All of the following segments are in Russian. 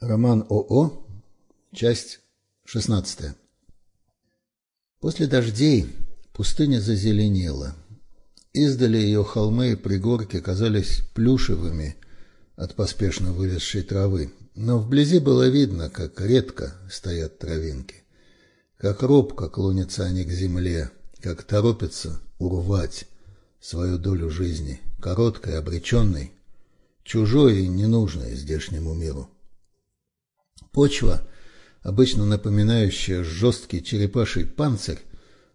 Роман ОО, часть 16. После дождей пустыня зазеленела. Издали ее холмы и пригорки казались плюшевыми от поспешно вылезшей травы, но вблизи было видно, как редко стоят травинки, как робко клонятся они к земле, как торопятся урвать свою долю жизни, короткой, обреченной, чужой и ненужной здешнему миру. Почва, обычно напоминающая жесткий черепаший панцирь,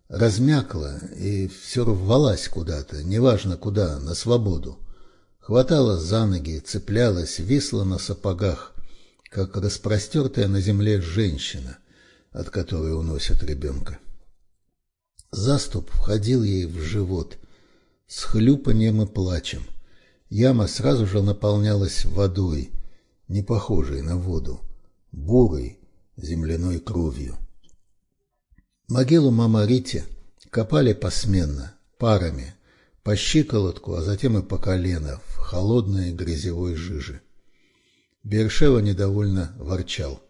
размякла и все рвалась куда-то, неважно куда, на свободу. Хватала за ноги, цеплялась, висла на сапогах, как распростертая на земле женщина, от которой уносят ребенка. Заступ входил ей в живот с хлюпаньем и плачем. Яма сразу же наполнялась водой, не похожей на воду бурой земляной кровью. Могилу мама Рити копали посменно, парами, по щиколотку, а затем и по колено, в холодной грязевой жиже. Бершева недовольно ворчал.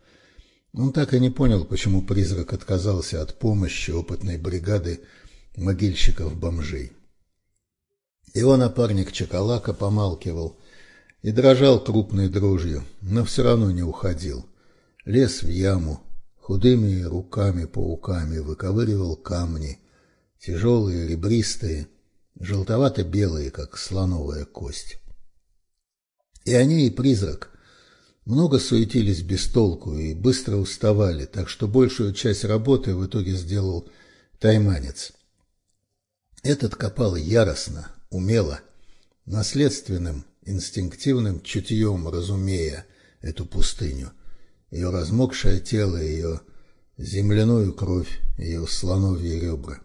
Он так и не понял, почему призрак отказался от помощи опытной бригады могильщиков-бомжей. Его напарник Чакалака помалкивал и дрожал крупной дрожью, но все равно не уходил лез в яму, худыми руками-пауками выковыривал камни, тяжелые, ребристые, желтовато-белые, как слоновая кость. И они, и призрак, много суетились без толку и быстро уставали, так что большую часть работы в итоге сделал тайманец. Этот копал яростно, умело, наследственным, инстинктивным чутьем разумея эту пустыню, ее размокшее тело, ее земляную кровь, ее слоновьи ребра.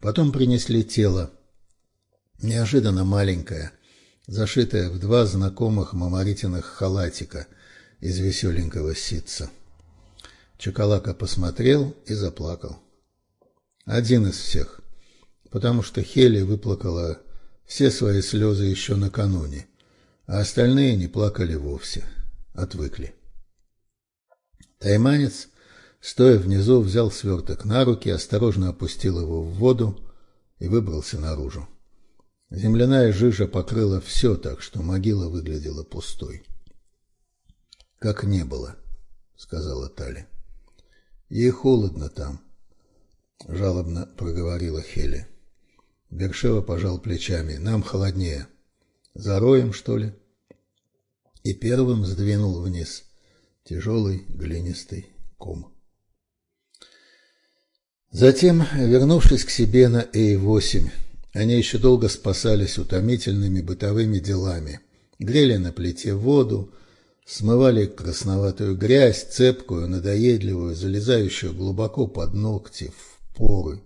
Потом принесли тело, неожиданно маленькое, зашитое в два знакомых мамаритиных халатика из веселенького ситца. Чоколака посмотрел и заплакал. Один из всех, потому что Хели выплакала все свои слезы еще накануне, а остальные не плакали вовсе, отвыкли. Тайманец, стоя внизу, взял сверток на руки, осторожно опустил его в воду и выбрался наружу. Земляная жижа покрыла все так, что могила выглядела пустой. «Как не было», — сказала Тали. «Ей холодно там», — жалобно проговорила Хели. Бершева пожал плечами. «Нам холоднее. Зароем, что ли?» И первым сдвинул вниз тяжелый глинистый ком. Затем, вернувшись к себе на Эй-8, они еще долго спасались утомительными бытовыми делами. Грели на плите воду, смывали красноватую грязь, цепкую, надоедливую, залезающую глубоко под ногти, в поры,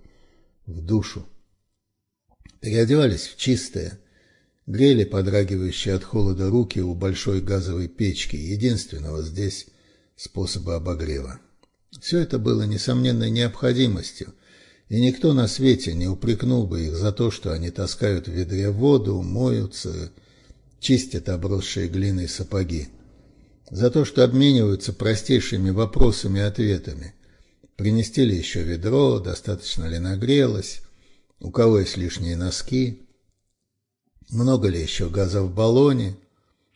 в душу. Переодевались в чистое, грели подрагивающие от холода руки у большой газовой печки, единственного здесь способа обогрева. Все это было несомненной необходимостью, и никто на свете не упрекнул бы их за то, что они таскают в ведре воду, моются, чистят обросшие глиной сапоги, за то, что обмениваются простейшими вопросами и ответами. Принести ли еще ведро, достаточно ли нагрелось, у кого есть лишние носки, много ли еще газа в баллоне,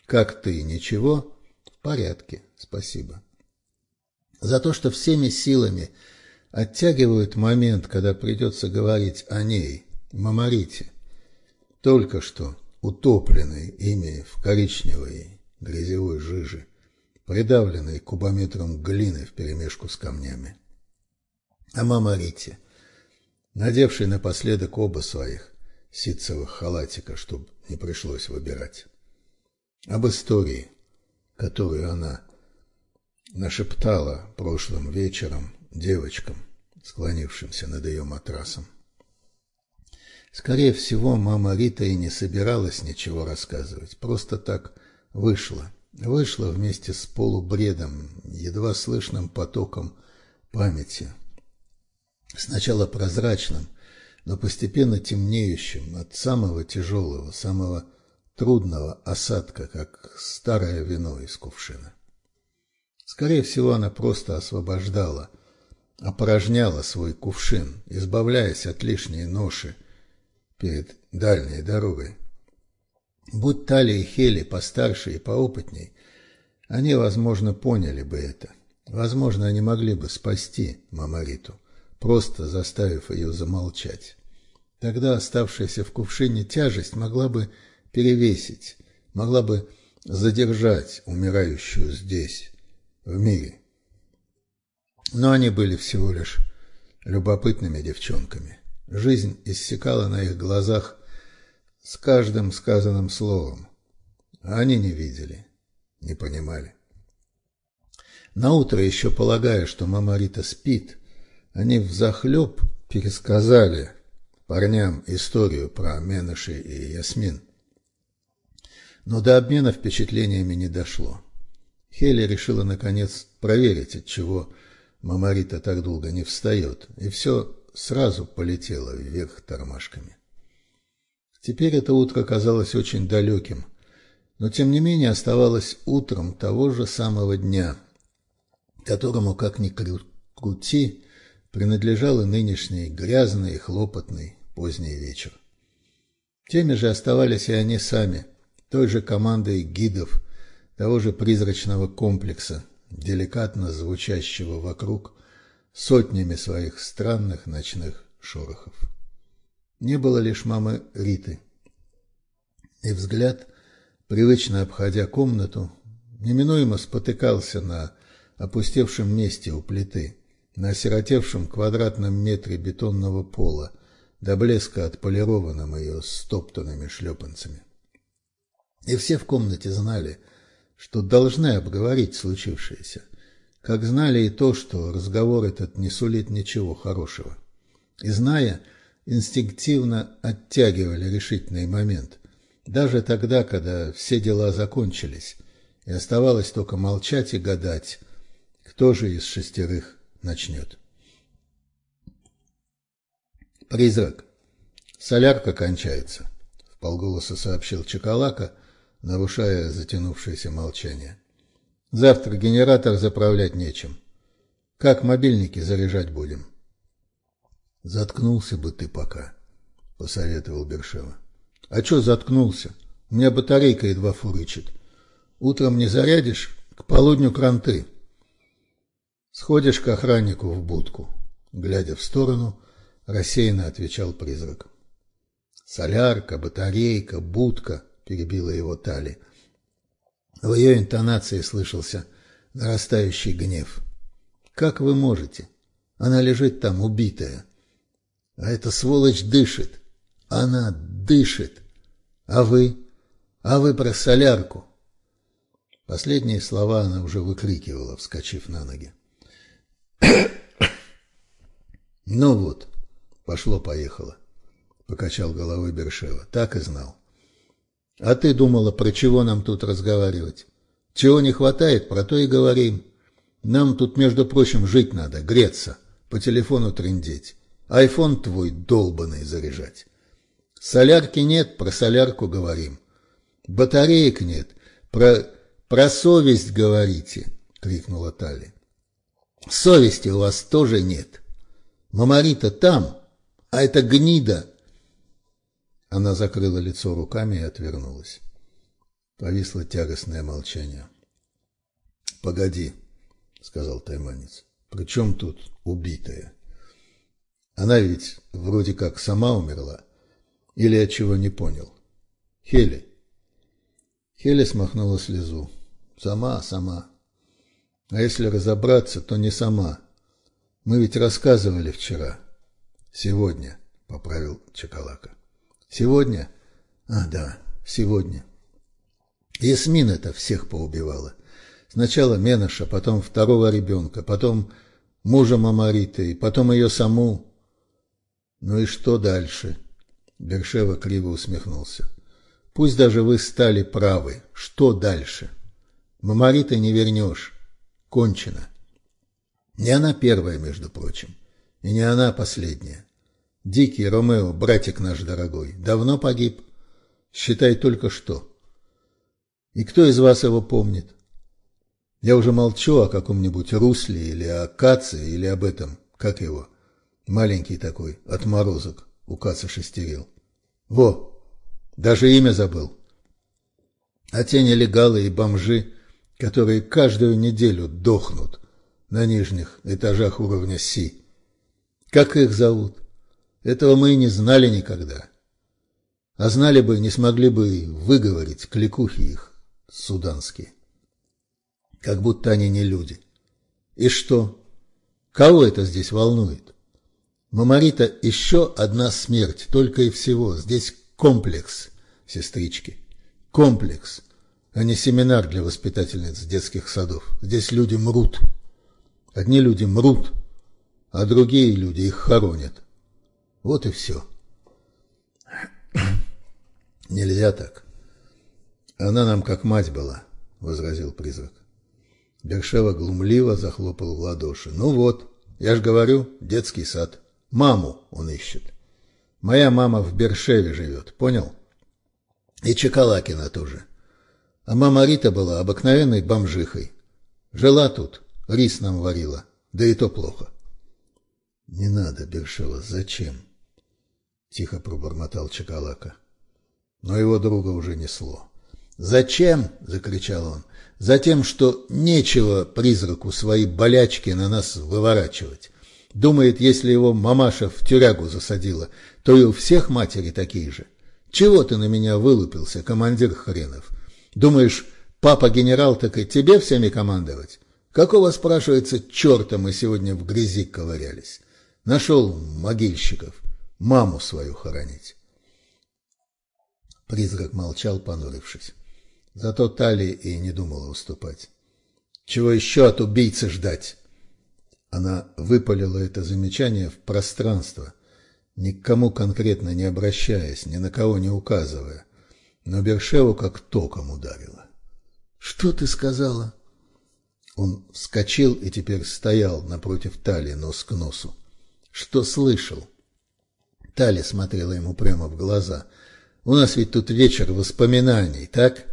как ты, ничего, в порядке, спасибо за то, что всеми силами оттягивают момент, когда придется говорить о ней, Мамарите, только что утопленной ими в коричневой грязевой жиже, придавленной кубометром глины вперемешку с камнями. О Мамарите, надевшей напоследок оба своих ситцевых халатика, чтобы не пришлось выбирать. Об истории, которую она нашептала прошлым вечером девочкам, склонившимся над ее матрасом. Скорее всего, мама Рита и не собиралась ничего рассказывать, просто так вышла. Вышла вместе с полубредом, едва слышным потоком памяти. Сначала прозрачным, но постепенно темнеющим от самого тяжелого, самого трудного осадка, как старое вино из кувшина. Скорее всего, она просто освобождала, опорожняла свой кувшин, избавляясь от лишней ноши перед дальней дорогой. Будь Тали и Хели постарше и поопытней, они, возможно, поняли бы это. Возможно, они могли бы спасти Мамариту, просто заставив ее замолчать. Тогда оставшаяся в кувшине тяжесть могла бы перевесить, могла бы задержать умирающую здесь, в мире. Но они были всего лишь любопытными девчонками. Жизнь иссякала на их глазах с каждым сказанным словом. Они не видели, не понимали. Наутро, еще полагая, что мама Рита спит, они взахлеб пересказали парням историю про Меныши и Ясмин. Но до обмена впечатлениями не дошло. Хели решила, наконец, проверить, от чего Мамарита так долго не встает, и все сразу полетело вверх тормашками. Теперь это утро казалось очень далеким, но тем не менее оставалось утром того же самого дня, которому, как ни крути, принадлежал и нынешний грязный и хлопотный поздний вечер. Теми же оставались и они сами, той же командой гидов, того же призрачного комплекса, деликатно звучащего вокруг сотнями своих странных ночных шорохов. Не было лишь мамы Риты. И взгляд, привычно обходя комнату, неминуемо спотыкался на опустевшем месте у плиты, на осиротевшем квадратном метре бетонного пола, до блеска отполированным ее стоптанными шлепанцами. И все в комнате знали, что должны обговорить случившееся, как знали и то, что разговор этот не сулит ничего хорошего. И зная, инстинктивно оттягивали решительный момент, даже тогда, когда все дела закончились, и оставалось только молчать и гадать, кто же из шестерых начнет. Призрак. Солярка кончается, в полголоса сообщил Чекалака, нарушая затянувшееся молчание. Завтра генератор заправлять нечем. Как мобильники заряжать будем? Заткнулся бы ты пока, посоветовал Бершева. А что заткнулся? У меня батарейка едва фурычит. Утром не зарядишь, к полудню кранты. Сходишь к охраннику в будку. Глядя в сторону, рассеянно отвечал призрак. Солярка, батарейка, будка, перебила его Тали. В ее интонации слышался нарастающий гнев. Как вы можете? Она лежит там убитая. А эта сволочь дышит. Она дышит. А вы? А вы про солярку? Последние слова она уже выкрикивала, вскочив на ноги. Ну вот, пошло-поехало, покачал головой Бершева. Так и знал. А ты думала, про чего нам тут разговаривать? Чего не хватает, про то и говорим. Нам тут, между прочим, жить надо, греться, по телефону трындеть, айфон твой долбанный заряжать. Солярки нет, про солярку говорим. Батареек нет, про, про совесть говорите, крикнула Тали. Совести у вас тоже нет. Мамарита там, а это гнида она закрыла лицо руками и отвернулась. Повисло тягостное молчание. «Погоди», — сказал тайманец, — «при чем тут убитая? Она ведь вроде как сама умерла. Или я чего не понял? Хели?» Хели смахнула слезу. «Сама, сама. А если разобраться, то не сама. Мы ведь рассказывали вчера. Сегодня», — поправил Чакалака. Сегодня? А, да, сегодня. Ясмин это всех поубивала. Сначала Менаша, потом второго ребенка, потом мужа Мамариты, потом ее саму. Ну и что дальше? Бершева криво усмехнулся. Пусть даже вы стали правы. Что дальше? Мамариты не вернешь. Кончено. Не она первая, между прочим. И не она последняя. Дикий Ромео, братик наш дорогой, давно погиб. Считай только что. И кто из вас его помнит? Я уже молчу о каком-нибудь русле или о Каце, или об этом, как его, маленький такой, отморозок, у Каца шестерил. Во, даже имя забыл. А те нелегалы и бомжи, которые каждую неделю дохнут на нижних этажах уровня Си. Как их зовут? Этого мы и не знали никогда. А знали бы, не смогли бы выговорить кликухи их суданские. Как будто они не люди. И что? Кого это здесь волнует? Мамарита еще одна смерть, только и всего. Здесь комплекс, сестрички. Комплекс, а не семинар для воспитательниц детских садов. Здесь люди мрут. Одни люди мрут, а другие люди их хоронят. Вот и все. Нельзя так. Она нам как мать была, возразил призрак. Бершева глумливо захлопал в ладоши. Ну вот, я ж говорю, детский сад. Маму он ищет. Моя мама в Бершеве живет, понял? И Чекалакина тоже. А мама Рита была обыкновенной бомжихой. Жила тут, рис нам варила, да и то плохо. Не надо, Бершева, зачем? Тихо пробормотал Чекалака. Но его друга уже несло. «Зачем?» — закричал он. «Затем, что нечего призраку свои болячки на нас выворачивать. Думает, если его мамаша в тюрягу засадила, то и у всех матери такие же. Чего ты на меня вылупился, командир хренов? Думаешь, папа генерал так и тебе всеми командовать? Какого, спрашивается, черта мы сегодня в грязи ковырялись? Нашел могильщиков, маму свою хоронить». Призрак молчал, понурившись. Зато Тали и не думала уступать. «Чего еще от убийцы ждать?» Она выпалила это замечание в пространство, ни к кому конкретно не обращаясь, ни на кого не указывая, но Бершеву как током ударила. «Что ты сказала?» Он вскочил и теперь стоял напротив Тали, нос к носу. «Что слышал?» Тали смотрела ему прямо в глаза. «У нас ведь тут вечер воспоминаний, так?»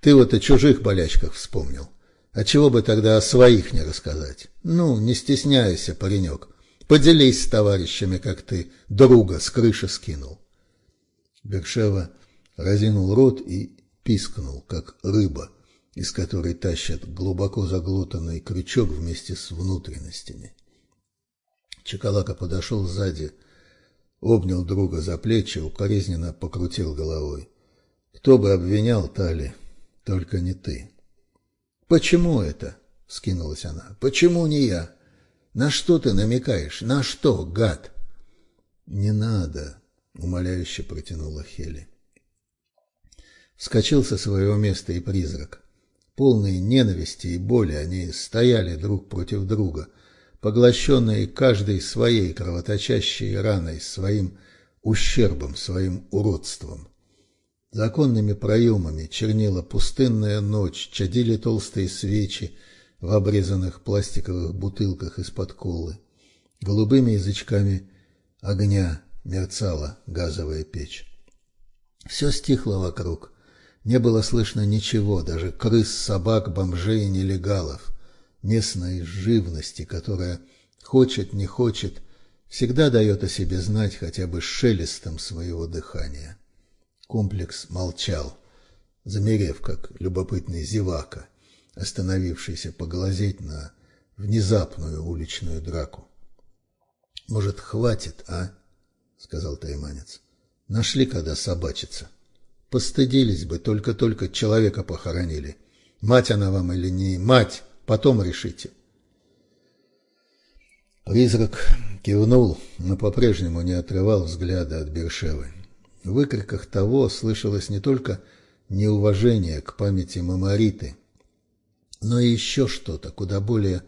Ты вот о чужих болячках вспомнил. А чего бы тогда о своих не рассказать? Ну, не стесняйся, паренек. Поделись с товарищами, как ты друга с крыши скинул. Бершева разинул рот и пискнул, как рыба, из которой тащат глубоко заглотанный крючок вместе с внутренностями. Чекалака подошел сзади, обнял друга за плечи, укоризненно покрутил головой. Кто бы обвинял Тали? Только не ты. Почему это? скинулась она. Почему не я? На что ты намекаешь? На что, гад? Не надо, умоляюще протянула Хели. Вскочил со своего места и призрак. Полные ненависти и боли они стояли друг против друга, поглощенные каждой своей кровоточащей раной, своим ущербом, своим уродством. За оконными проемами чернила пустынная ночь, чадили толстые свечи в обрезанных пластиковых бутылках из-под колы. Голубыми язычками огня мерцала газовая печь. Все стихло вокруг. Не было слышно ничего, даже крыс, собак, бомжей и нелегалов. Местной живности, которая хочет, не хочет, всегда дает о себе знать хотя бы шелестом своего дыхания. Комплекс молчал, замерев, как любопытный зевака, остановившийся поглазеть на внезапную уличную драку. «Может, хватит, а?» — сказал тайманец. «Нашли, когда собачиться. Постыдились бы, только-только человека похоронили. Мать она вам или не мать, потом решите». Призрак кивнул, но по-прежнему не отрывал взгляда от Бершевы. В выкриках того слышалось не только неуважение к памяти Мамариты, но и еще что-то куда более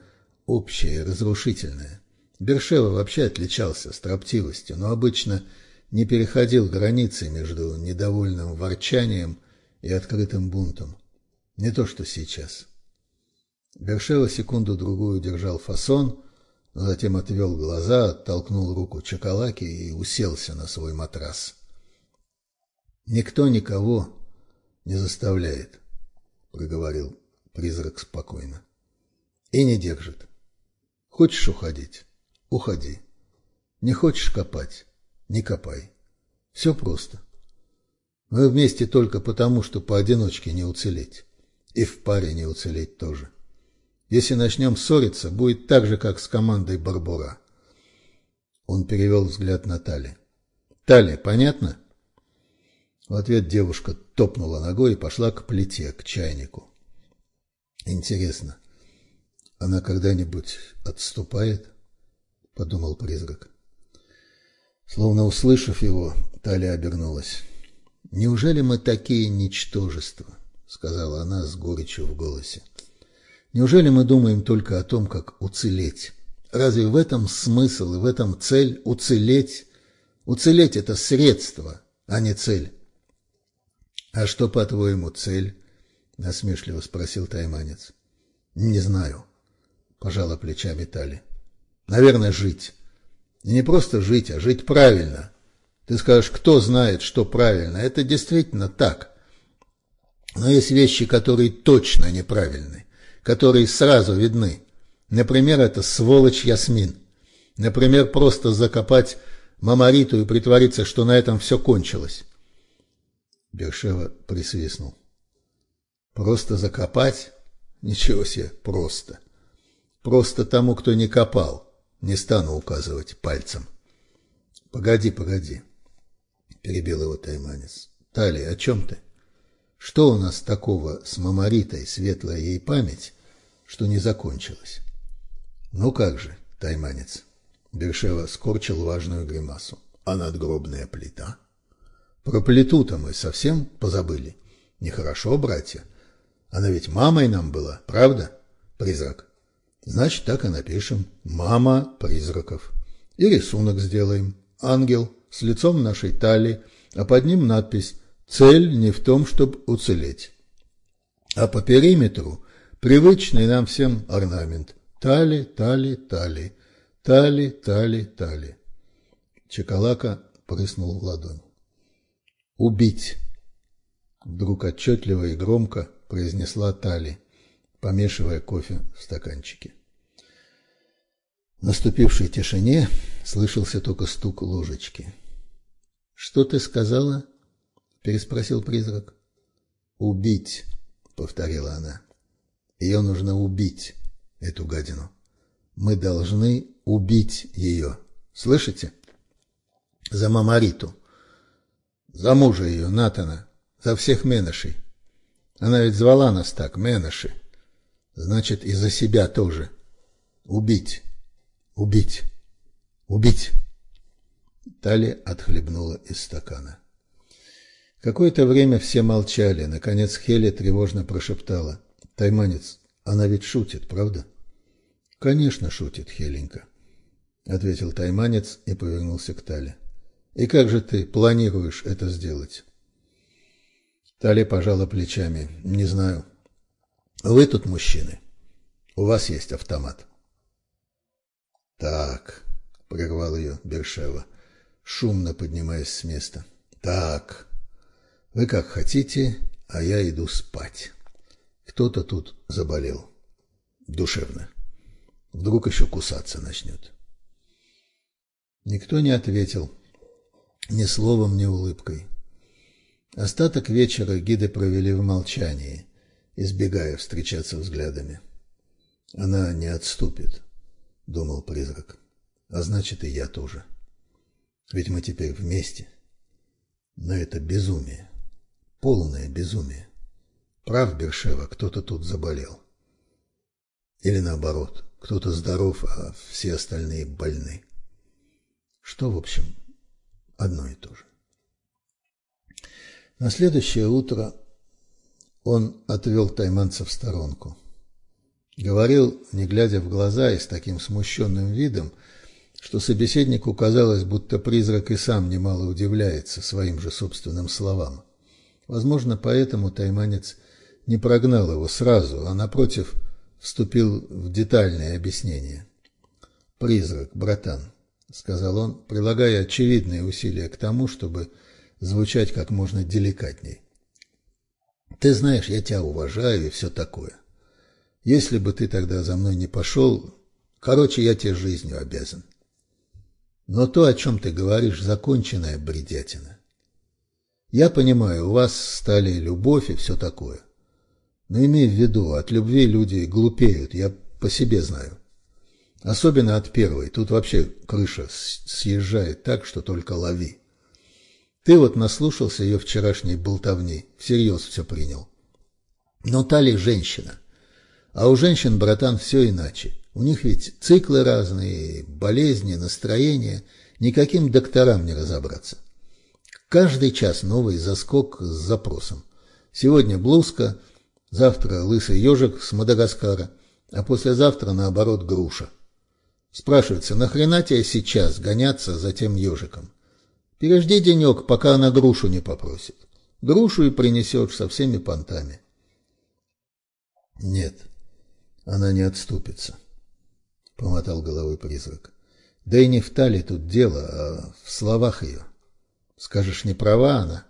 общее и разрушительное. Бершева вообще отличался строптивостью, но обычно не переходил границы между недовольным ворчанием и открытым бунтом. Не то, что сейчас. Бершева секунду-другую держал фасон, затем отвел глаза, оттолкнул руку Чакалаки и уселся на свой матрас. Никто никого не заставляет, проговорил призрак спокойно. и не держит. Хочешь уходить? Уходи. Не хочешь копать? Не копай. Все просто. Мы вместе только потому, что поодиночке не уцелеть. И в паре не уцелеть тоже. Если начнем ссориться, будет так же, как с командой Барбура. Он перевел взгляд на Тали. Тали, понятно? В ответ девушка топнула ногой и пошла к плите, к чайнику. Интересно, она когда-нибудь отступает? Подумал призрак. Словно услышав его, Таля обернулась. «Неужели мы такие ничтожества?» — сказала она с горечью в голосе. «Неужели мы думаем только о том, как уцелеть? Разве в этом смысл и в этом цель уцелеть? Уцелеть — это средство, а не цель». «А что, по-твоему, цель?» — насмешливо спросил тайманец. «Не знаю», — пожала плечами Тали. «Наверное, жить. И не просто жить, а жить правильно. Ты скажешь, кто знает, что правильно. Это действительно так. Но есть вещи, которые точно неправильны, которые сразу видны. Например, это сволочь Ясмин. Например, просто закопать Мамариту и притвориться, что на этом все кончилось. Бершева присвистнул. Просто закопать? Ничего себе, просто. Просто тому, кто не копал. Не стану указывать пальцем. Погоди, погоди, перебил его тайманец. Тали, о чем ты? Что у нас такого с Мамаритой, светлая ей память, что не закончилось? Ну как же, тайманец? Бершева скорчил важную гримасу. А надгробная плита? Про плиту-то мы совсем позабыли. Нехорошо, братья. Она ведь мамой нам была, правда, призрак? Значит, так и напишем. Мама призраков. И рисунок сделаем. Ангел с лицом нашей талии, а под ним надпись «Цель не в том, чтобы уцелеть». А по периметру привычный нам всем орнамент. Тали, тали, тали, тали, тали, тали. Чекалака прыснул в ладонь. «Убить!» Вдруг отчетливо и громко произнесла Тали помешивая кофе в стаканчике. В наступившей тишине слышался только стук ложечки. «Что ты сказала?» – переспросил призрак. «Убить», – повторила она. «Ее нужно убить, эту гадину. Мы должны убить ее. Слышите? За Мамариту. За мужа ее, Натана. За всех Меношей. Она ведь звала нас так, Меноши. Значит, и за себя тоже. Убить, убить, убить. Тали отхлебнула из стакана. Какое-то время все молчали. Наконец Хеля тревожно прошептала. «Тайманец, она ведь шутит, правда?» «Конечно шутит, Хеленька», — ответил Тайманец и повернулся к Тале. «И как же ты планируешь это сделать?» Талия пожала плечами. «Не знаю. Вы тут мужчины. У вас есть автомат. Так, прервал ее Бершева, шумно поднимаясь с места. Так, вы как хотите, а я иду спать. Кто-то тут заболел. Душевно. Вдруг еще кусаться начнет. Никто не ответил. Ни словом, ни улыбкой. Остаток вечера гиды провели в молчании избегая встречаться взглядами. Она не отступит, думал призрак. А значит, и я тоже. Ведь мы теперь вместе. Но это безумие. Полное безумие. Прав Бершева, кто-то тут заболел. Или наоборот, кто-то здоров, а все остальные больны. Что, в общем, одно и то же. На следующее утро он отвел тайманца в сторонку. Говорил, не глядя в глаза и с таким смущенным видом, что собеседнику казалось, будто призрак и сам немало удивляется своим же собственным словам. Возможно, поэтому тайманец не прогнал его сразу, а, напротив, вступил в детальное объяснение. «Призрак, братан», — сказал он, прилагая очевидные усилия к тому, чтобы звучать как можно деликатней. Ты знаешь, я тебя уважаю и все такое. Если бы ты тогда за мной не пошел, короче, я тебе жизнью обязан. Но то, о чем ты говоришь, законченная бредятина. Я понимаю, у вас стали любовь и все такое. Но имей в виду, от любви люди глупеют, я по себе знаю. Особенно от первой, тут вообще крыша съезжает так, что только лови. Ты вот наслушался ее вчерашней болтовни, всерьез все принял. Но Тали женщина. А у женщин, братан, все иначе. У них ведь циклы разные, болезни, настроения. Никаким докторам не разобраться. Каждый час новый заскок с запросом. Сегодня блузка, завтра лысый ежик с Мадагаскара, а послезавтра, наоборот, груша. Спрашивается, нахрена тебе сейчас гоняться за тем ежиком? Пережди денек, пока она грушу не попросит. Грушу и принесешь со всеми понтами. Нет, она не отступится, помотал головой призрак. Да и не в талии тут дело, а в словах ее. Скажешь, не права она?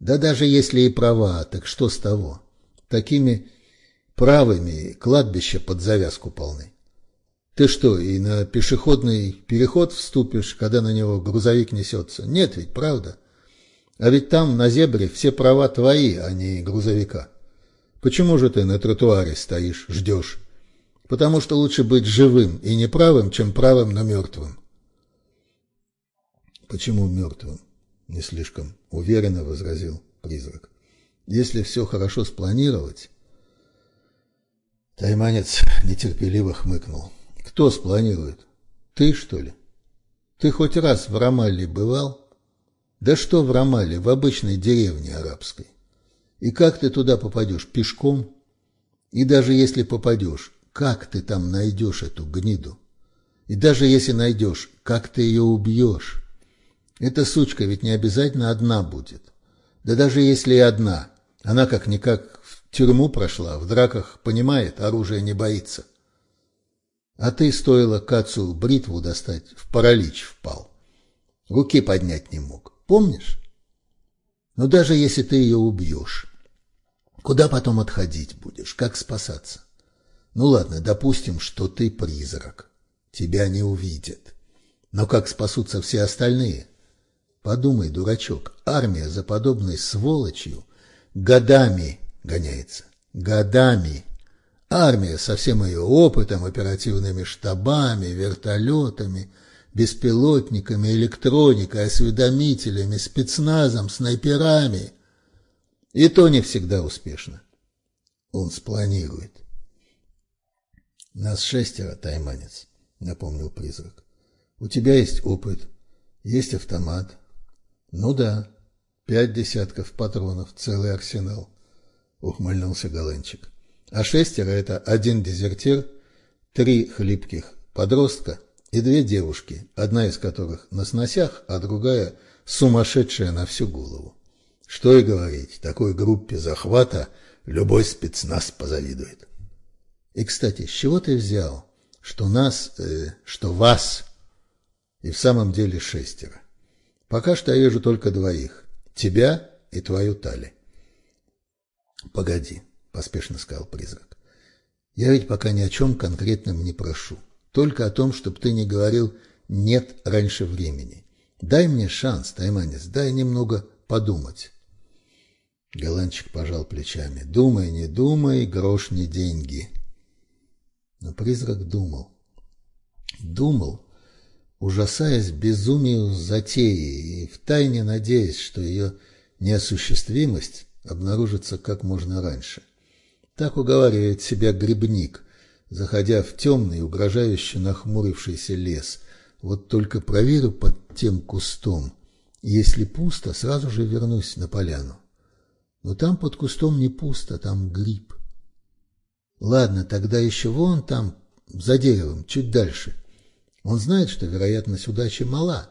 Да даже если и права, так что с того? Такими правыми кладбища под завязку полны. Ты что, и на пешеходный переход вступишь, когда на него грузовик несется? Нет ведь, правда? А ведь там, на зебре, все права твои, а не грузовика. Почему же ты на тротуаре стоишь, ждешь? Потому что лучше быть живым и неправым, чем правым, но мертвым. Почему мертвым? Не слишком уверенно возразил призрак. Если все хорошо спланировать... Тайманец нетерпеливо хмыкнул. Кто спланирует? Ты, что ли? Ты хоть раз в Рамалле бывал? Да что в Рамалле, в обычной деревне арабской? И как ты туда попадешь? Пешком? И даже если попадешь, как ты там найдешь эту гниду? И даже если найдешь, как ты ее убьешь? Эта сучка ведь не обязательно одна будет. Да даже если и одна, она как-никак в тюрьму прошла, в драках понимает, оружие не боится. А ты, стоило Кацу бритву достать, в паралич впал. Руки поднять не мог. Помнишь? Но даже если ты ее убьешь, куда потом отходить будешь? Как спасаться? Ну ладно, допустим, что ты призрак. Тебя не увидят. Но как спасутся все остальные? Подумай, дурачок, армия за подобной сволочью годами гоняется. Годами. Армия со всем ее опытом, оперативными штабами, вертолетами, беспилотниками, электроникой, осведомителями, спецназом, снайперами. И то не всегда успешно. Он спланирует. Нас шестеро, тайманец, напомнил призрак. У тебя есть опыт, есть автомат. Ну да, пять десятков патронов, целый арсенал, ухмыльнулся Галанчик. А шестеро – это один дезертир, три хлипких подростка и две девушки, одна из которых на сносях, а другая сумасшедшая на всю голову. Что и говорить, такой группе захвата любой спецназ позавидует. И, кстати, с чего ты взял, что нас, э, что вас и в самом деле шестеро? Пока что я вижу только двоих – тебя и твою Тали. Погоди поспешно сказал призрак. Я ведь пока ни о чем конкретном не прошу. Только о том, чтобы ты не говорил «нет» раньше времени. Дай мне шанс, Тайманец, дай немного подумать. Голландчик пожал плечами. Думай, не думай, грош не деньги. Но призрак думал. Думал, ужасаясь безумию затеи и втайне надеясь, что ее неосуществимость обнаружится как можно раньше. — так уговаривает себя грибник, заходя в темный, угрожающе нахмурившийся лес. Вот только проверю под тем кустом. Если пусто, сразу же вернусь на поляну. Но там под кустом не пусто, там гриб. Ладно, тогда еще вон там, за деревом, чуть дальше. Он знает, что вероятность удачи мала,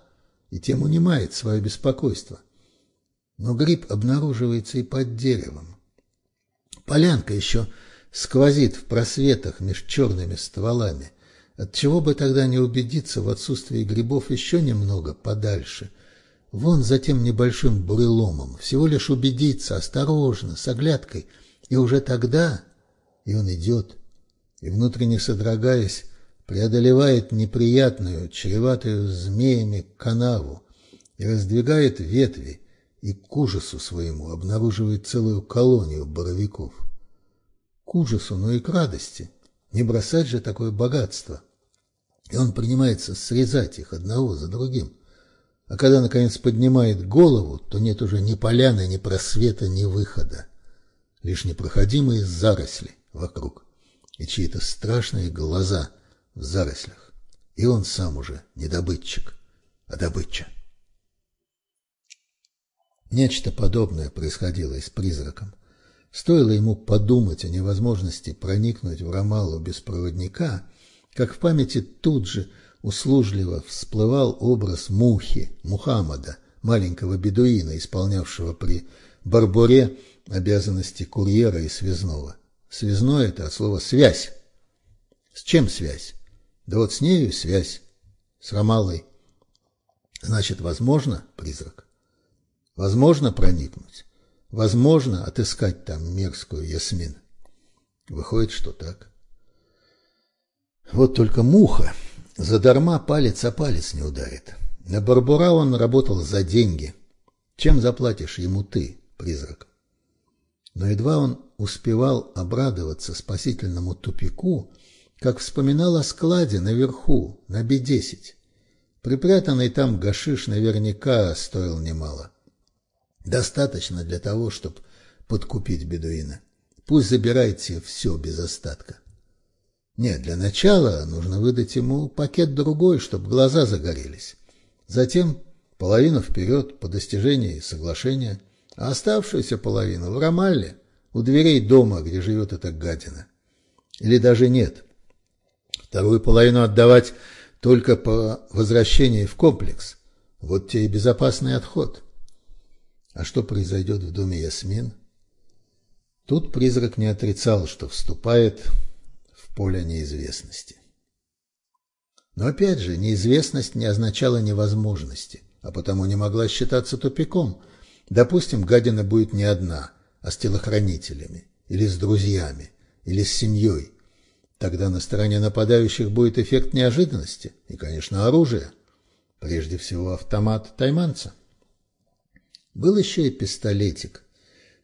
и тем унимает свое беспокойство. Но гриб обнаруживается и под деревом. Полянка еще сквозит в просветах меж черными стволами. Отчего бы тогда не убедиться в отсутствии грибов еще немного подальше? Вон за тем небольшим буреломом. Всего лишь убедиться, осторожно, с оглядкой. И уже тогда... И он идет, и, внутренне содрогаясь, преодолевает неприятную, чреватую змеями канаву и раздвигает ветви, и к ужасу своему обнаруживает целую колонию боровиков. К ужасу, но и к радости. Не бросать же такое богатство. И он принимается срезать их одного за другим. А когда, наконец, поднимает голову, то нет уже ни поляны, ни просвета, ни выхода. Лишь непроходимые заросли вокруг и чьи-то страшные глаза в зарослях. И он сам уже не добытчик, а добытча. Нечто подобное происходило и с призраком. Стоило ему подумать о невозможности проникнуть в Рамалу без проводника, как в памяти тут же услужливо всплывал образ Мухи, Мухаммада, маленького бедуина, исполнявшего при Барбуре обязанности курьера и связного. Связное – это от слова «связь». С чем связь? Да вот с нею связь. С Рамалой. Значит, возможно, призрак? Возможно проникнуть? Возможно отыскать там мерзкую Ясмин? Выходит, что так. Вот только муха задарма палец о палец не ударит. На Барбура он работал за деньги. Чем заплатишь ему ты, призрак? Но едва он успевал обрадоваться спасительному тупику, как вспоминал о складе наверху, на Б-10. Припрятанный там гашиш наверняка стоил немало. Достаточно для того, чтобы подкупить бедуина. Пусть забирает себе все без остатка. Нет, для начала нужно выдать ему пакет другой, чтобы глаза загорелись. Затем половину вперед по достижении соглашения – а оставшуюся половину в Рамалле, у дверей дома, где живет эта гадина. Или даже нет. Вторую половину отдавать только по возвращении в комплекс. Вот тебе и безопасный отход. А что произойдет в доме Ясмин? Тут призрак не отрицал, что вступает в поле неизвестности. Но опять же, неизвестность не означала невозможности, а потому не могла считаться тупиком – Допустим, гадина будет не одна, а с телохранителями, или с друзьями, или с семьей. Тогда на стороне нападающих будет эффект неожиданности и, конечно, оружие. Прежде всего автомат тайманца. Был еще и пистолетик,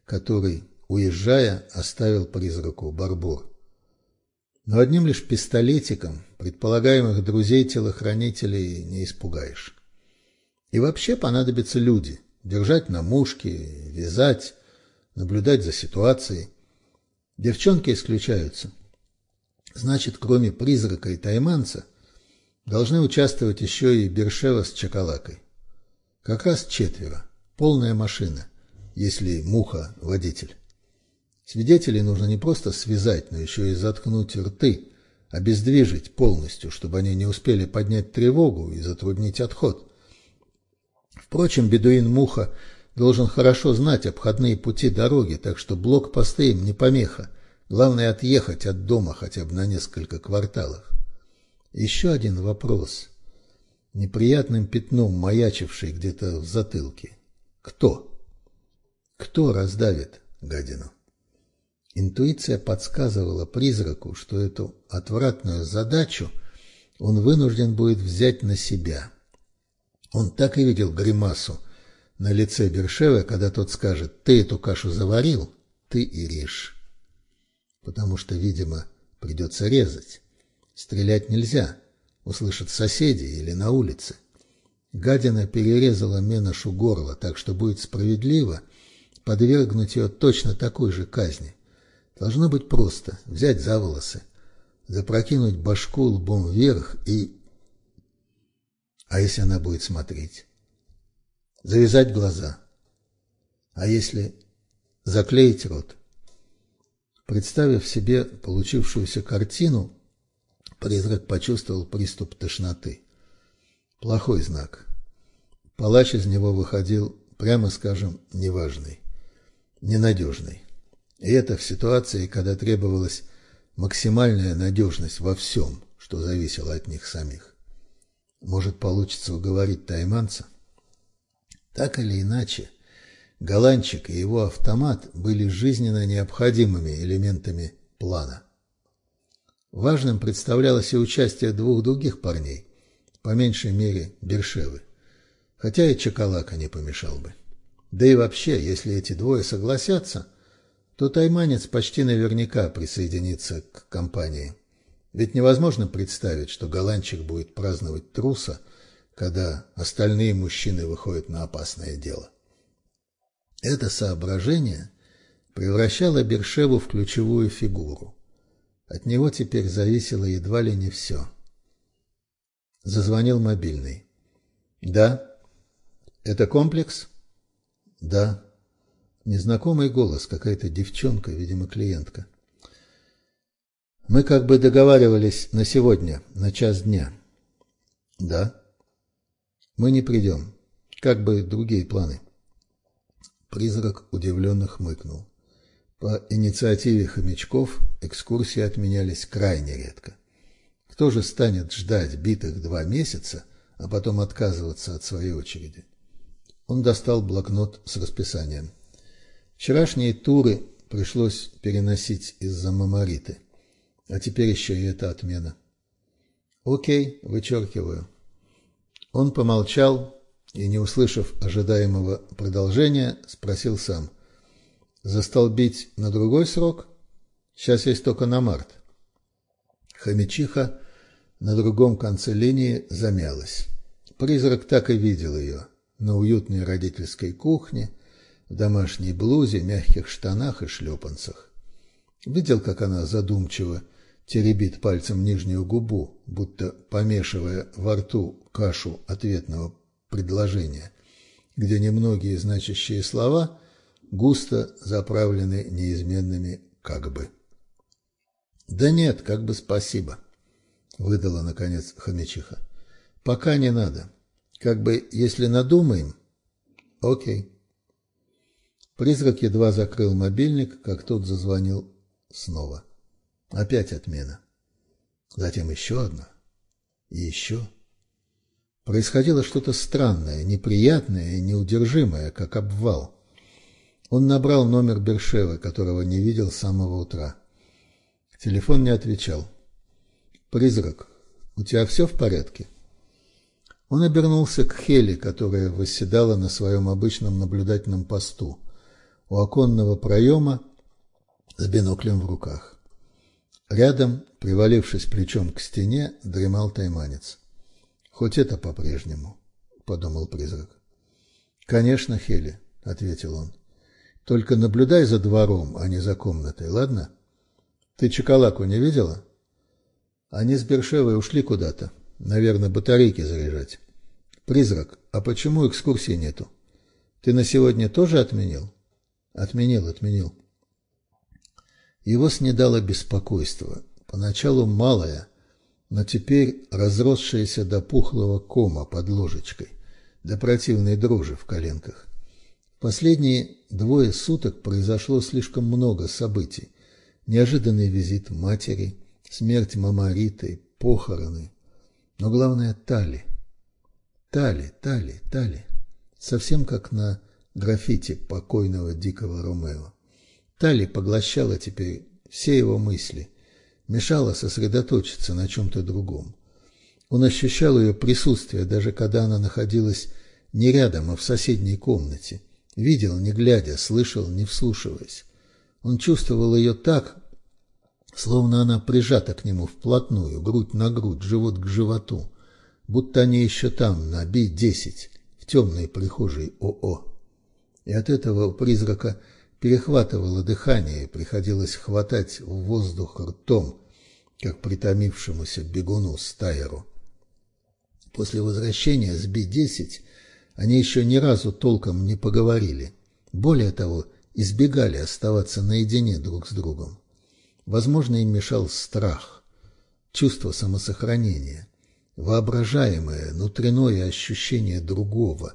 который, уезжая, оставил призраку Барбур. Но одним лишь пистолетиком предполагаемых друзей-телохранителей не испугаешь. И вообще понадобятся люди – держать на мушке, вязать, наблюдать за ситуацией. Девчонки исключаются. Значит, кроме призрака и тайманца, должны участвовать еще и Бершева с Чакалакой. Как раз четверо. Полная машина, если муха – водитель. Свидетелей нужно не просто связать, но еще и заткнуть рты, обездвижить полностью, чтобы они не успели поднять тревогу и затруднить отход. Впрочем, бедуин-муха должен хорошо знать обходные пути дороги, так что блокпосты им не помеха. Главное отъехать от дома хотя бы на несколько кварталов. Еще один вопрос, неприятным пятном маячивший где-то в затылке. Кто? Кто раздавит гадину? Интуиция подсказывала призраку, что эту отвратную задачу он вынужден будет взять на себя – он так и видел гримасу на лице Бершева, когда тот скажет «ты эту кашу заварил, ты и режь». Потому что, видимо, придется резать. Стрелять нельзя, услышат соседи или на улице. Гадина перерезала Меношу горло, так что будет справедливо подвергнуть ее точно такой же казни. Должно быть просто взять за волосы, запрокинуть башку лбом вверх и а если она будет смотреть? Завязать глаза. А если заклеить рот? Представив себе получившуюся картину, призрак почувствовал приступ тошноты. Плохой знак. Палач из него выходил, прямо скажем, неважный, ненадежный. И это в ситуации, когда требовалась максимальная надежность во всем, что зависело от них самих. Может, получится уговорить тайманца? Так или иначе, голландчик и его автомат были жизненно необходимыми элементами плана. Важным представлялось и участие двух других парней, по меньшей мере Бершевы, хотя и Чакалака не помешал бы. Да и вообще, если эти двое согласятся, то тайманец почти наверняка присоединится к компании. Ведь невозможно представить, что голландчик будет праздновать труса, когда остальные мужчины выходят на опасное дело. Это соображение превращало Бершеву в ключевую фигуру. От него теперь зависело едва ли не все. Зазвонил мобильный. «Да». «Это комплекс?» «Да». Незнакомый голос, какая-то девчонка, видимо, клиентка. «Мы как бы договаривались на сегодня, на час дня». «Да». «Мы не придем. Как бы другие планы». Призрак удивленно хмыкнул. По инициативе хомячков экскурсии отменялись крайне редко. Кто же станет ждать битых два месяца, а потом отказываться от своей очереди? Он достал блокнот с расписанием. Вчерашние туры пришлось переносить из-за мамориты, а теперь еще и эта отмена. Окей, вычеркиваю. Он помолчал и, не услышав ожидаемого продолжения, спросил сам – Застолбить на другой срок? Сейчас есть только на март. Хомячиха на другом конце линии замялась. Призрак так и видел ее на уютной родительской кухне, в домашней блузе, мягких штанах и шлепанцах. Видел, как она задумчиво теребит пальцем нижнюю губу, будто помешивая во рту кашу ответного предложения, где немногие значащие слова густо заправлены неизменными «как бы». «Да нет, как бы спасибо», — выдала, наконец, хомячиха. «Пока не надо. Как бы, если надумаем...» «Окей». Призрак едва закрыл мобильник, как тот зазвонил снова. Опять отмена. Затем еще одна. И еще. Происходило что-то странное, неприятное и неудержимое, как обвал. Он набрал номер Бершевы, которого не видел с самого утра. Телефон не отвечал. «Призрак, у тебя все в порядке?» Он обернулся к Хели, которая восседала на своем обычном наблюдательном посту у оконного проема с биноклем в руках. Рядом, привалившись плечом к стене, дремал тайманец. «Хоть это по-прежнему», — подумал призрак. «Конечно, Хели», — ответил он. Только наблюдай за двором, а не за комнатой, ладно? Ты Чекалаку не видела? Они с Бершевой ушли куда-то. Наверное, батарейки заряжать. Призрак, а почему экскурсии нету? Ты на сегодня тоже отменил? Отменил, отменил. Его снедало беспокойство. Поначалу малое, но теперь разросшееся до пухлого кома под ложечкой, до противной дрожи в коленках. Последние двое суток произошло слишком много событий. Неожиданный визит матери, смерть Мамариты, похороны. Но главное – Тали. Тали, Тали, Тали. Совсем как на граффити покойного дикого Ромео. Тали поглощала теперь все его мысли, мешала сосредоточиться на чем-то другом. Он ощущал ее присутствие, даже когда она находилась не рядом, а в соседней комнате – Видел, не глядя, слышал, не вслушиваясь. Он чувствовал ее так, словно она прижата к нему вплотную, грудь на грудь, живот к животу, будто они еще там, на Би-10, в темной прихожей ОО. И от этого призрака перехватывало дыхание, приходилось хватать воздух ртом, как притомившемуся бегуну стайеру. После возвращения с Би-10 они еще ни разу толком не поговорили. Более того, избегали оставаться наедине друг с другом. Возможно, им мешал страх, чувство самосохранения. Воображаемое, внутреннее ощущение другого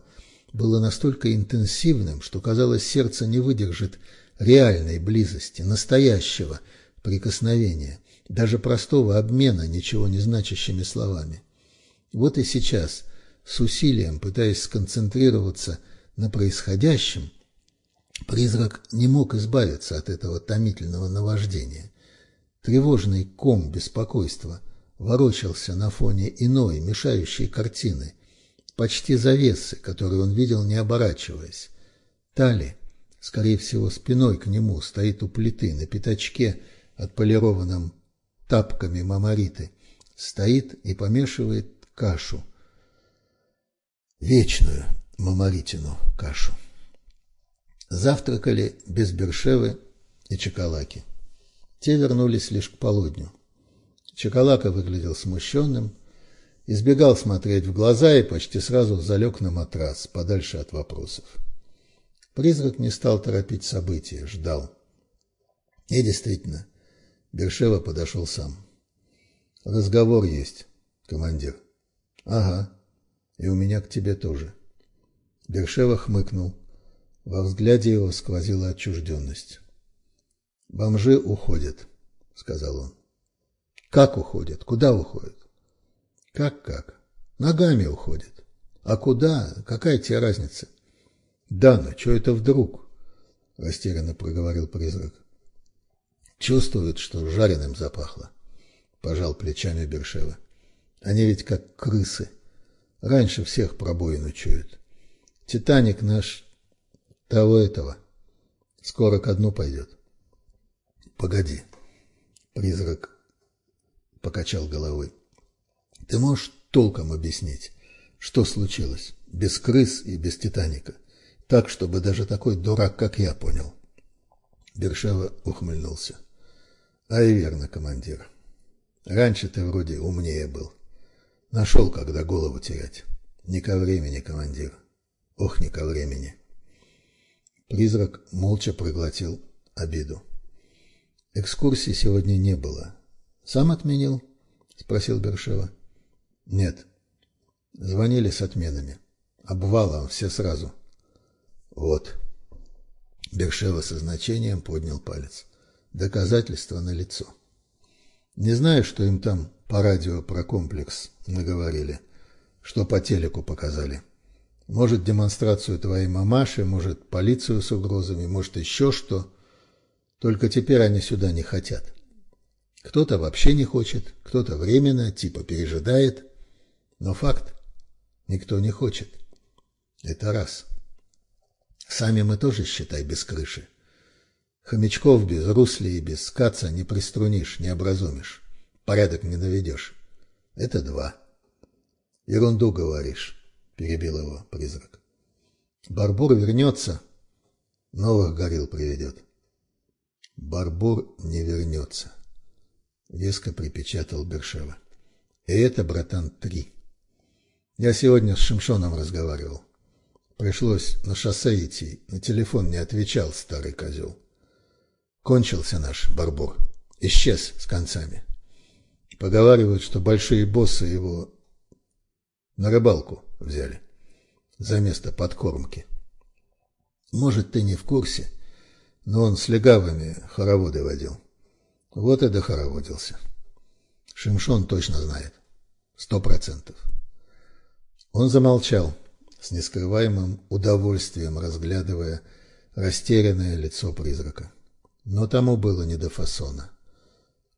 было настолько интенсивным, что, казалось, сердце не выдержит реальной близости, настоящего прикосновения, даже простого обмена ничего не значащими словами. Вот и сейчас – с усилием пытаясь сконцентрироваться на происходящем, призрак не мог избавиться от этого томительного наваждения. Тревожный ком беспокойства ворочался на фоне иной, мешающей картины, почти завесы, которую он видел, не оборачиваясь. Тали, скорее всего, спиной к нему, стоит у плиты на пятачке, отполированном тапками мамариты, стоит и помешивает кашу. Вечную мамаритину кашу. Завтракали без Бершевы и Чекалаки. Те вернулись лишь к полудню. Чекалака выглядел смущенным, избегал смотреть в глаза и почти сразу залег на матрас, подальше от вопросов. Призрак не стал торопить события, ждал. И действительно, Бершева подошел сам. «Разговор есть, командир». «Ага, и у меня к тебе тоже». Бершева хмыкнул. Во взгляде его сквозила отчужденность. «Бомжи уходят», — сказал он. «Как уходят? Куда уходят?» «Как-как? Ногами уходят. А куда? Какая тебе разница?» «Да, но что это вдруг?» — растерянно проговорил призрак. «Чувствуют, что жареным запахло», — пожал плечами Бершева. «Они ведь как крысы. Раньше всех пробоину чуют. Титаник наш того этого. Скоро ко дну пойдет. Погоди. Призрак покачал головой. Ты можешь толком объяснить, что случилось без крыс и без Титаника, так, чтобы даже такой дурак, как я, понял. Бершева ухмыльнулся. А и верно, командир. Раньше ты вроде умнее был. Нашел, когда голову терять. Не ко времени, командир. Ох, не ко времени. Призрак молча проглотил обиду. Экскурсии сегодня не было. Сам отменил? спросил Бершева. Нет. Звонили с отменами. Обвалом все сразу. Вот. Бершева со значением поднял палец. Доказательства налицо. Не знаю, что им там по радио про комплекс наговорили, что по телеку показали. Может, демонстрацию твоей мамаши, может, полицию с угрозами, может, еще что. Только теперь они сюда не хотят. Кто-то вообще не хочет, кто-то временно, типа пережидает. Но факт – никто не хочет. Это раз. Сами мы тоже, считай, без крыши. Хомячков без русли и без скаца не приструнишь, не образумишь. Порядок не наведешь. Это два. Ерунду говоришь. — перебил его призрак. «Барбур вернется, новых горил приведет». «Барбур не вернется», — веско припечатал Бершева. «И это, братан, три. Я сегодня с Шимшоном разговаривал. Пришлось на шоссе идти, на телефон не отвечал старый козел. Кончился наш Барбур, исчез с концами. Поговаривают, что большие боссы его на рыбалку взяли за место подкормки. Может, ты не в курсе, но он с легавыми хороводы водил. Вот и дохороводился. Шимшон точно знает. Сто процентов. Он замолчал, с нескрываемым удовольствием разглядывая растерянное лицо призрака. Но тому было не до фасона.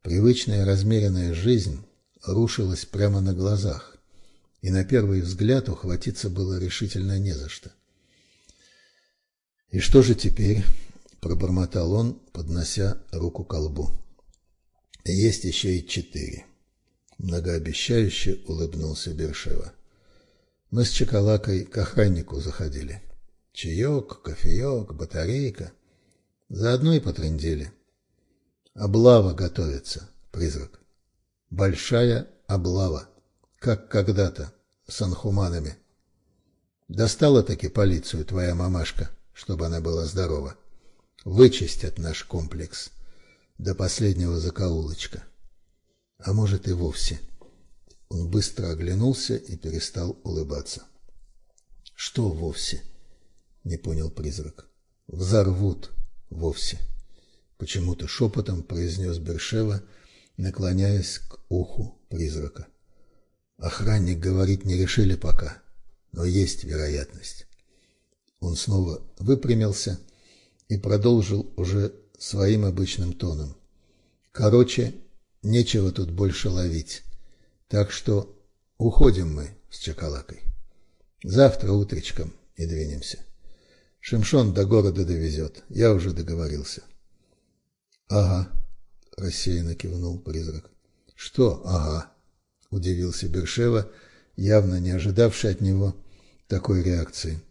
Привычная размеренная жизнь рушилась прямо на глазах и на первый взгляд ухватиться было решительно не за что. «И что же теперь?» – пробормотал он, поднося руку к колбу. «Есть еще и четыре», – многообещающе улыбнулся Бершева. «Мы с Чекалакой к охраннику заходили. Чаек, кофеек, батарейка. Заодно и потрындели. Облава готовится, призрак. Большая облава, как когда-то с анхуманами. Достала-таки полицию твоя мамашка, чтобы она была здорова. Вычистят наш комплекс до последнего закоулочка. А может и вовсе. Он быстро оглянулся и перестал улыбаться. Что вовсе? Не понял призрак. Взорвут вовсе. Почему-то шепотом произнес Бершева, наклоняясь к уху призрака. Охранник говорит, не решили пока, но есть вероятность. Он снова выпрямился и продолжил уже своим обычным тоном. Короче, нечего тут больше ловить. Так что уходим мы с Чакалакой. Завтра утречком и двинемся. Шимшон до города довезет. Я уже договорился. — Ага, — рассеянно кивнул призрак. — Что «ага»? — удивился Бершева, явно не ожидавший от него такой реакции.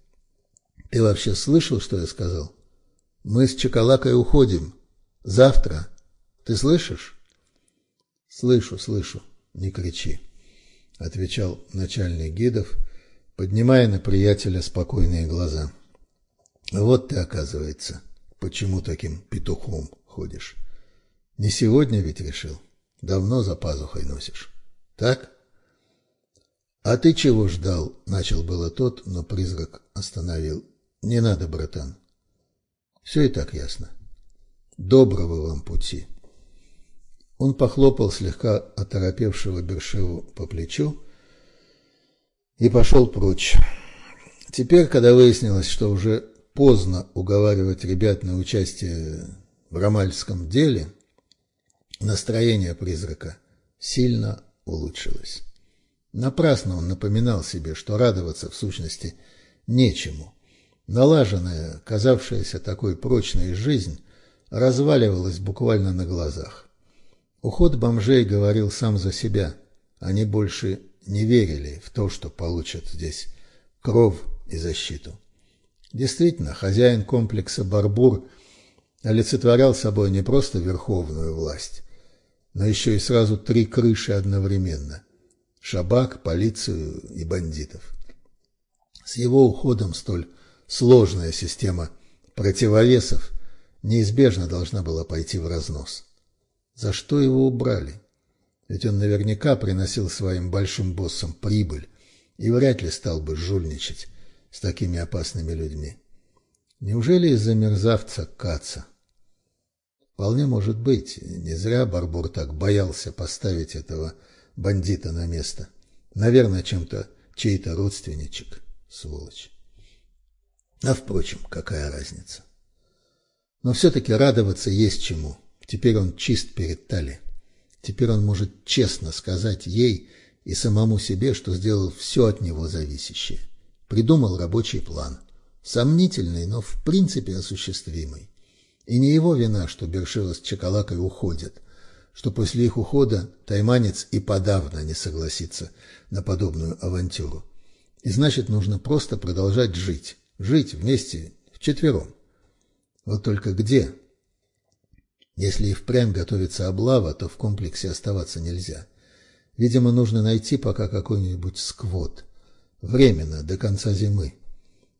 — Ты вообще слышал, что я сказал? Мы с Чакалакой уходим. Завтра. Ты слышишь? — Слышу, слышу. Не кричи, — отвечал начальник гидов, поднимая на приятеля спокойные глаза. — вот ты, оказывается, почему таким петухом ходишь. Не сегодня ведь решил. Давно за пазухой носишь. Так? А ты чего ждал? Начал было тот, но призрак остановил. Не надо, братан. Все и так ясно. Доброго вам пути. Он похлопал слегка оторопевшего Бершеву по плечу и пошел прочь. Теперь, когда выяснилось, что уже поздно уговаривать ребят на участие в ромальском деле, настроение призрака сильно улучшилось. Напрасно он напоминал себе, что радоваться в сущности нечему. Налаженная, казавшаяся такой прочной жизнь разваливалась буквально на глазах. Уход бомжей говорил сам за себя. Они больше не верили в то, что получат здесь кров и защиту. Действительно, хозяин комплекса Барбур олицетворял собой не просто верховную власть, но еще и сразу три крыши одновременно – шабак, полицию и бандитов. С его уходом столь сложная система противовесов неизбежно должна была пойти в разнос. За что его убрали? Ведь он наверняка приносил своим большим боссам прибыль и вряд ли стал бы жульничать с такими опасными людьми. Неужели из-за мерзавца Каца? Вполне может быть. Не зря Барбур так боялся поставить этого бандита на место. Наверное, чем-то чей-то родственничек, сволочь. А, впрочем, какая разница? Но все-таки радоваться есть чему. Теперь он чист перед Тали. Теперь он может честно сказать ей и самому себе, что сделал все от него зависящее придумал рабочий план. Сомнительный, но в принципе осуществимый. И не его вина, что Бершева с Чакалакой уходят, что после их ухода тайманец и подавно не согласится на подобную авантюру. И значит, нужно просто продолжать жить. Жить вместе, вчетвером. Вот только где? Если и впрямь готовится облава, то в комплексе оставаться нельзя. Видимо, нужно найти пока какой-нибудь сквот – Временно, до конца зимы.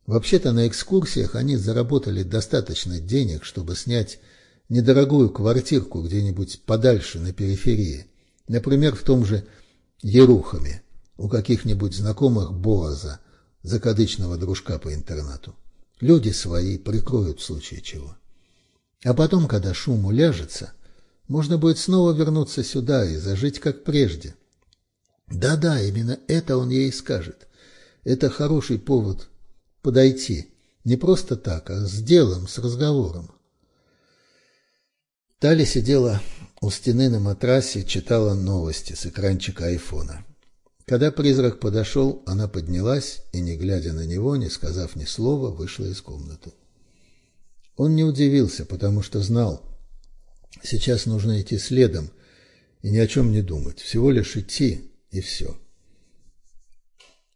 Вообще-то на экскурсиях они заработали достаточно денег, чтобы снять недорогую квартирку где-нибудь подальше на периферии. Например, в том же Ерухаме, у каких-нибудь знакомых Боаза, закадычного дружка по интернату. Люди свои прикроют в случае чего. А потом, когда шум уляжется, можно будет снова вернуться сюда и зажить как прежде. Да-да, именно это он ей скажет. Это хороший повод подойти. Не просто так, а с делом, с разговором. Тали сидела у стены на матрасе, читала новости с экранчика айфона. Когда призрак подошел, она поднялась и, не глядя на него, не сказав ни слова, вышла из комнаты. Он не удивился, потому что знал, сейчас нужно идти следом и ни о чем не думать, всего лишь идти и все.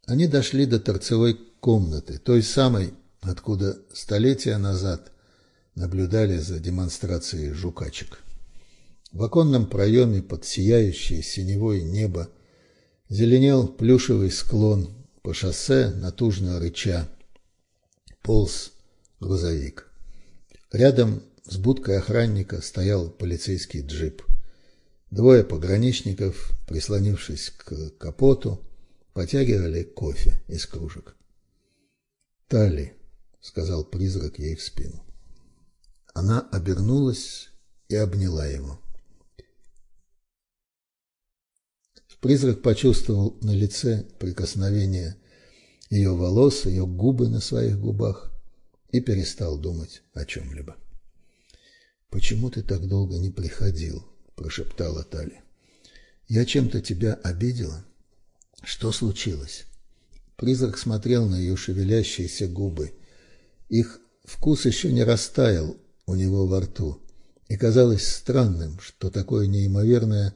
Они дошли до торцевой комнаты, той самой, откуда столетия назад наблюдали за демонстрацией жукачек. В оконном проеме под сияющее синевое небо зеленел плюшевый склон, по шоссе, натужно рыча, полз грузовик. Рядом с будкой охранника стоял полицейский джип. Двое пограничников, прислонившись к капоту, потягивали кофе из кружек. «Тали», — сказал призрак ей в спину. Она обернулась и обняла его. Призрак почувствовал на лице прикосновение ее волос, ее губы на своих губах и перестал думать о чем-либо. «Почему ты так долго не приходил?» – прошептала Тали. «Я чем-то тебя обидела? Что случилось?» Призрак смотрел на ее шевелящиеся губы. Их вкус еще не растаял у него во рту, и казалось странным, что такое неимоверное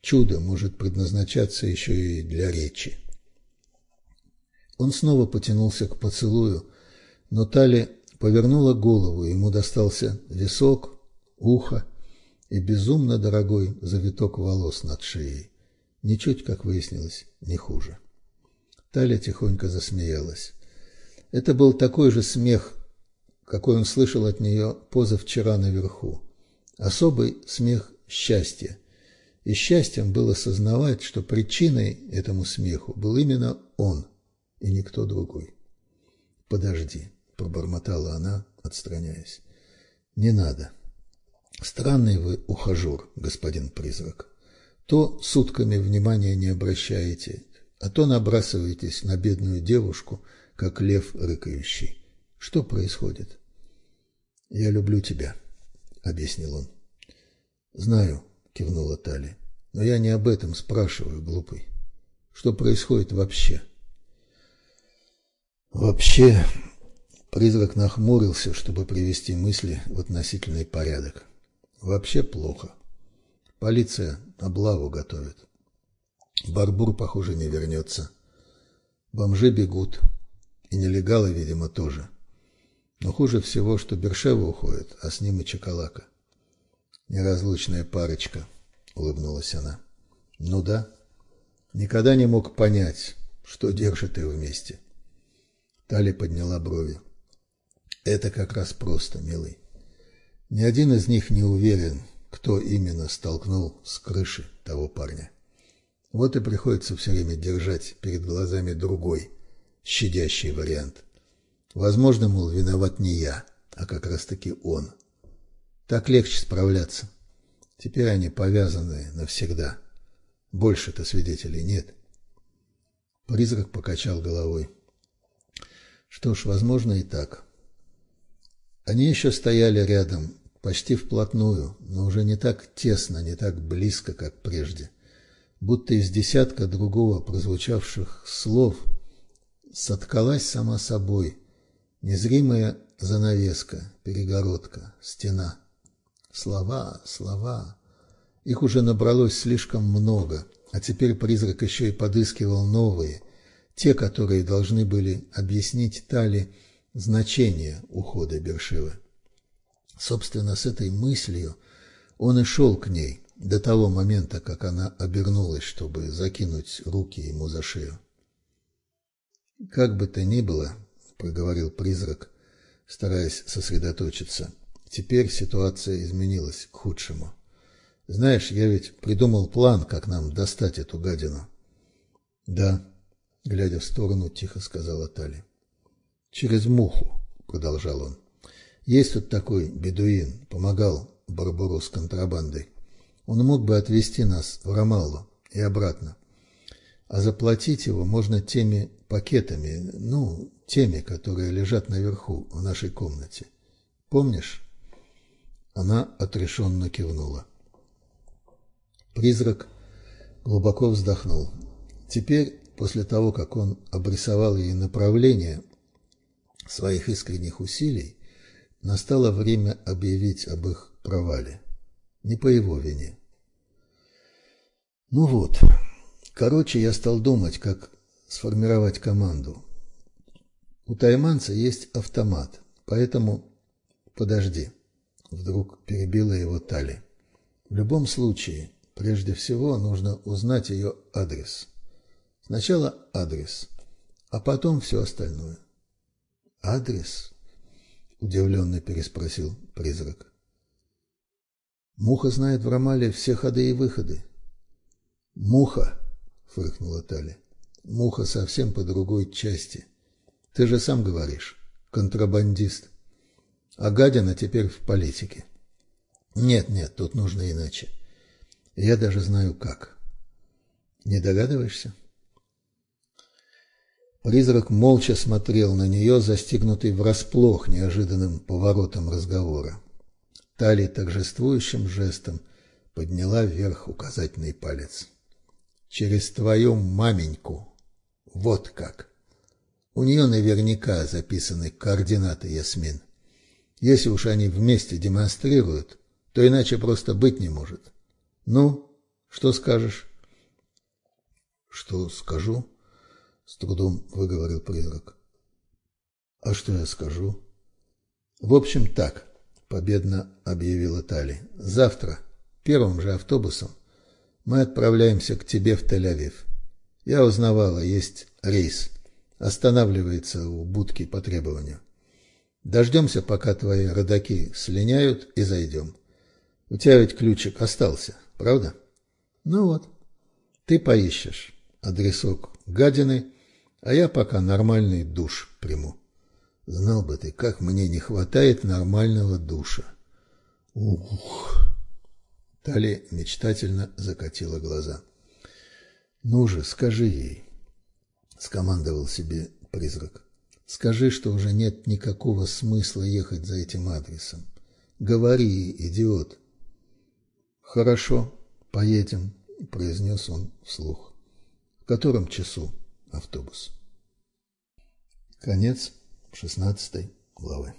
чудо может предназначаться еще и для речи. Он снова потянулся к поцелую, но Тали повернула голову, ему достался висок, ухо и безумно дорогой завиток волос над шеей. Ничуть, как выяснилось, не хуже. Таля тихонько засмеялась. Это был такой же смех, какой он слышал от нее позавчера наверху. Особый смех счастья. И счастьем было сознавать, что причиной этому смеху был именно он и никто другой. «Подожди», — пробормотала она, отстраняясь. «Не надо. Странный вы ухажер, господин призрак. То сутками внимания не обращаете, а то набрасываетесь на бедную девушку, как лев рыкающий. Что происходит? Я люблю тебя, объяснил он. Знаю, кивнула Тали. Но я не об этом спрашиваю, глупый. Что происходит вообще? Вообще, призрак нахмурился, чтобы привести мысли в относительный порядок. Вообще плохо. Полиция облаву готовит. Барбур, похоже, не вернется. Бомжи бегут. И нелегалы, видимо, тоже. Но хуже всего, что Бершева уходит, а с ним и Чакалака. Неразлучная парочка, улыбнулась она. Ну да. Никогда не мог понять, что держит их вместе. Тали подняла брови. Это как раз просто, милый. Ни один из них не уверен, кто именно столкнул с крыши того парня. Вот и приходится все время держать перед глазами другой, щадящий вариант. Возможно, мол, виноват не я, а как раз-таки он. Так легче справляться. Теперь они повязаны навсегда. Больше-то свидетелей нет. Призрак покачал головой. Что ж, возможно и так. Они еще стояли рядом, почти вплотную, но уже не так тесно, не так близко, как прежде. Будто из десятка другого прозвучавших слов соткалась сама собой незримая занавеска, перегородка, стена. Слова, слова. Их уже набралось слишком много, а теперь призрак еще и подыскивал новые, те, которые должны были объяснить Тали значение ухода Бершевы. Собственно, с этой мыслью он и шел к ней до того момента, как она обернулась, чтобы закинуть руки ему за шею. «Как бы то ни было», — проговорил призрак, стараясь сосредоточиться, — «теперь ситуация изменилась к худшему. Знаешь, я ведь придумал план, как нам достать эту гадину». «Да», глядя в сторону, тихо сказала Тали. Через муху, продолжал он. Есть тут такой бедуин, помогал Барбару с контрабандой. Он мог бы отвезти нас в Рамаллу и обратно. А заплатить его можно теми пакетами, ну, теми, которые лежат наверху в нашей комнате. Помнишь? Она отрешенно кивнула. Призрак глубоко вздохнул. Теперь после того, как он обрисовал ей направление своих искренних усилий, настало время объявить об их провале. Не по его вине. Ну вот, короче, я стал думать, как сформировать команду. У тайманца есть автомат, поэтому подожди. Вдруг перебила его Тали. В любом случае, прежде всего нужно узнать ее адрес. Сначала адрес, а потом все остальное. Адрес? Удивленно переспросил призрак. Муха знает в Ромале все ходы и выходы. Муха, фыркнула Таля. Муха совсем по другой части. Ты же сам говоришь, контрабандист. А гадина теперь в политике. Нет, нет, тут нужно иначе. Я даже знаю как. Не догадываешься? Призрак молча смотрел на нее, застигнутый врасплох неожиданным поворотом разговора. Тали торжествующим жестом подняла вверх указательный палец. Через твою маменьку. Вот как. У нее наверняка записаны координаты Ясмин. Если уж они вместе демонстрируют, то иначе просто быть не может. Ну, что скажешь? Что скажу? С трудом выговорил призрак. А что я скажу? В общем, так, победно объявила Тали. Завтра, первым же автобусом, мы отправляемся к тебе в Тель-Авив. Я узнавала, есть рейс. Останавливается у будки по требованию. Дождемся, пока твои родаки слиняют, и зайдем. У тебя ведь ключик остался, правда? Ну вот, ты поищешь адресок гадины, а я пока нормальный душ приму. Знал бы ты, как мне не хватает нормального душа. Ух! Тали мечтательно закатила глаза. Ну же, скажи ей, скомандовал себе призрак. Скажи, что уже нет никакого смысла ехать за этим адресом. Говори, идиот. Хорошо, поедем, произнес он вслух. В котором часу автобус? Конец шестнадцатой главы.